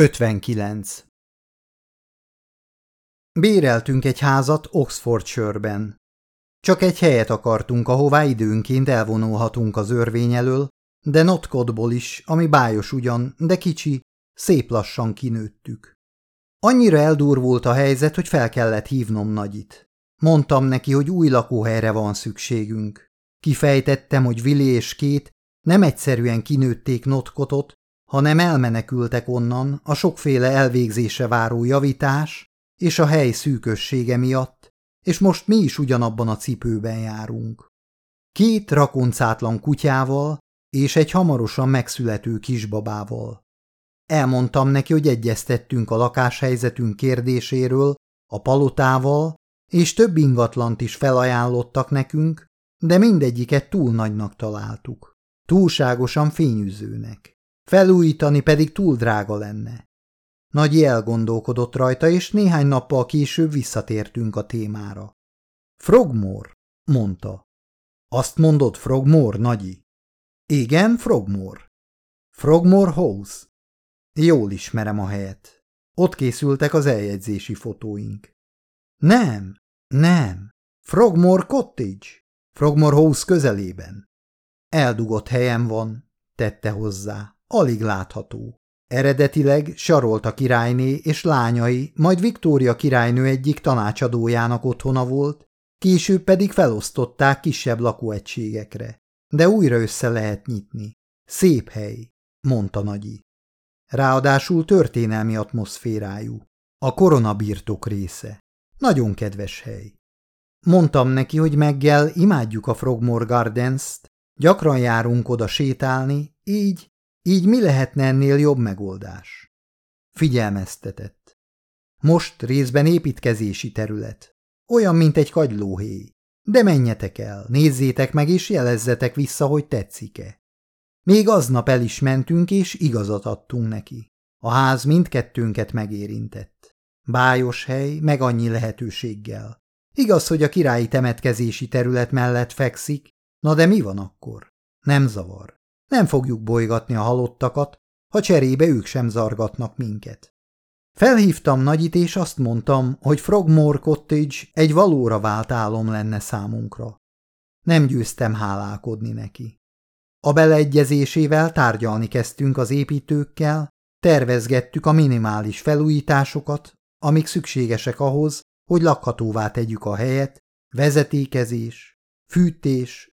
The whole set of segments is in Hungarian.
59. Béreltünk egy házat Oxfordshire-ben. Csak egy helyet akartunk, ahová időnként elvonulhatunk az örvény elől, de Notcotból is, ami bájos ugyan, de kicsi, szép lassan kinőttük. Annyira eldurvult a helyzet, hogy fel kellett hívnom Nagyit. Mondtam neki, hogy új lakóhelyre van szükségünk. Kifejtettem, hogy Vili és Két nem egyszerűen kinőtték Notcotot, hanem elmenekültek onnan a sokféle elvégzése váró javítás és a hely szűkössége miatt, és most mi is ugyanabban a cipőben járunk. Két rakoncátlan kutyával és egy hamarosan megszülető kisbabával. Elmondtam neki, hogy egyeztettünk a lakáshelyzetünk kérdéséről, a palotával, és több ingatlant is felajánlottak nekünk, de mindegyiket túl nagynak találtuk. Túlságosan fényűzőnek. Felújítani pedig túl drága lenne. Nagyi elgondolkodott rajta, és néhány nappal később visszatértünk a témára. Frogmore, mondta. Azt mondod, Frogmore, Nagyi? Igen, Frogmore. Frogmore House. Jól ismerem a helyet. Ott készültek az eljegyzési fotóink. Nem, nem. Frogmore Cottage. Frogmore House közelében. Eldugott helyem van, tette hozzá. Alig látható. Eredetileg Sarolta királyné és lányai, majd Viktória királynő egyik tanácsadójának otthona volt, később pedig felosztották kisebb lakóegységekre. De újra össze lehet nyitni. Szép hely, mondta Nagyi. Ráadásul történelmi atmoszférájú. A korona birtok része. Nagyon kedves hely. Mondtam neki, hogy meggel imádjuk a Frogmore Gardens-t, gyakran járunk oda sétálni, így így mi lehetne ennél jobb megoldás? Figyelmeztetett. Most részben építkezési terület. Olyan, mint egy kagylóhéj. De menjetek el, nézzétek meg és jelezzetek vissza, hogy tetszik-e. Még aznap el is mentünk, és igazat adtunk neki. A ház mindkettőnket megérintett. Bájos hely, meg annyi lehetőséggel. Igaz, hogy a királyi temetkezési terület mellett fekszik, na de mi van akkor? Nem zavar. Nem fogjuk bolygatni a halottakat, ha cserébe ők sem zargatnak minket. Felhívtam Nagyit, és azt mondtam, hogy Frogmore Cottage egy valóra vált álom lenne számunkra. Nem győztem hálálkodni neki. A beleegyezésével tárgyalni kezdtünk az építőkkel, tervezgettük a minimális felújításokat, amik szükségesek ahhoz, hogy lakhatóvá tegyük a helyet, vezetékezés, fűtés.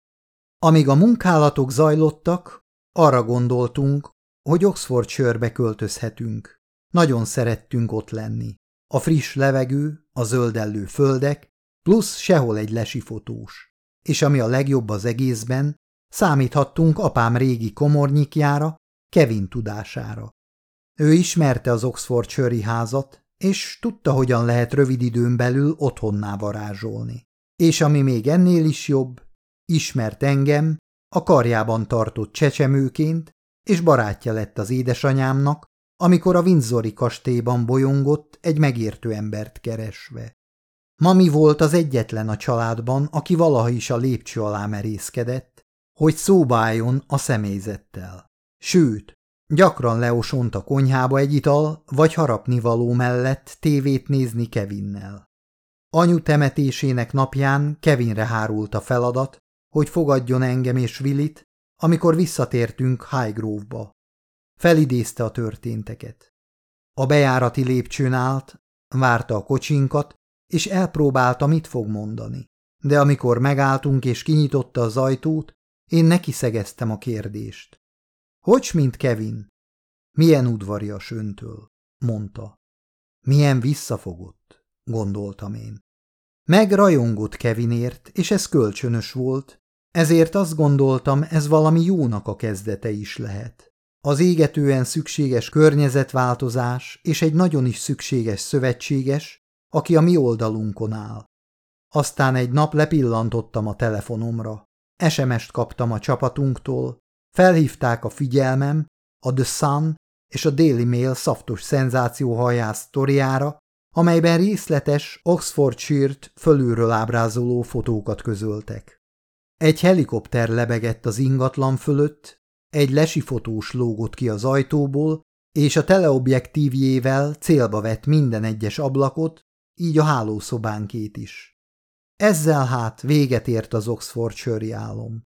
Amíg a munkálatok zajlottak, arra gondoltunk, hogy Oxfordshire-be költözhetünk. Nagyon szerettünk ott lenni. A friss levegő, a zöldellő földek, plusz sehol egy lesifotós. És ami a legjobb az egészben, számíthattunk apám régi komornyikjára, Kevin tudására. Ő ismerte az Oxfordshire-i házat, és tudta, hogyan lehet rövid időn belül otthonná varázsolni. És ami még ennél is jobb, ismert engem, a karjában tartott csecsemőként, és barátja lett az édesanyámnak, amikor a Windsori kastélyban bolyongott egy megértő embert keresve. Mami volt az egyetlen a családban, aki valaha is a lépcső alá merészkedett, hogy szóba álljon a személyzettel. Sőt, gyakran leosont a konyhába egy ital vagy harapnivaló mellett tévét nézni Kevinnel. Anyu temetésének napján Kevinre hárult a feladat, hogy fogadjon engem és Willit, amikor visszatértünk Highgrove-ba. Felidézte a történteket. A bejárati lépcsőn állt, várta a kocsinkat, és elpróbálta, mit fog mondani. De amikor megálltunk és kinyitotta az ajtót, én neki szegeztem a kérdést. Hogy, mint Kevin? Milyen udvarias öntől, mondta. Milyen visszafogott, gondoltam én. Meg rajongott Kevinért, és ez kölcsönös volt, ezért azt gondoltam, ez valami jónak a kezdete is lehet. Az égetően szükséges környezetváltozás és egy nagyon is szükséges szövetséges, aki a mi oldalunkon áll. Aztán egy nap lepillantottam a telefonomra. SMS-t kaptam a csapatunktól, felhívták a figyelmem a The Sun és a Daily Mail szaftos szenzációhajász sztoriára, amelyben részletes Oxfordshire-t fölülről ábrázoló fotókat közöltek. Egy helikopter lebegett az ingatlan fölött, egy lesifotós lógott ki az ajtóból, és a teleobjektívjével célba vett minden egyes ablakot, így a hálószobánkét is. Ezzel hát véget ért az Oxfordshire álom.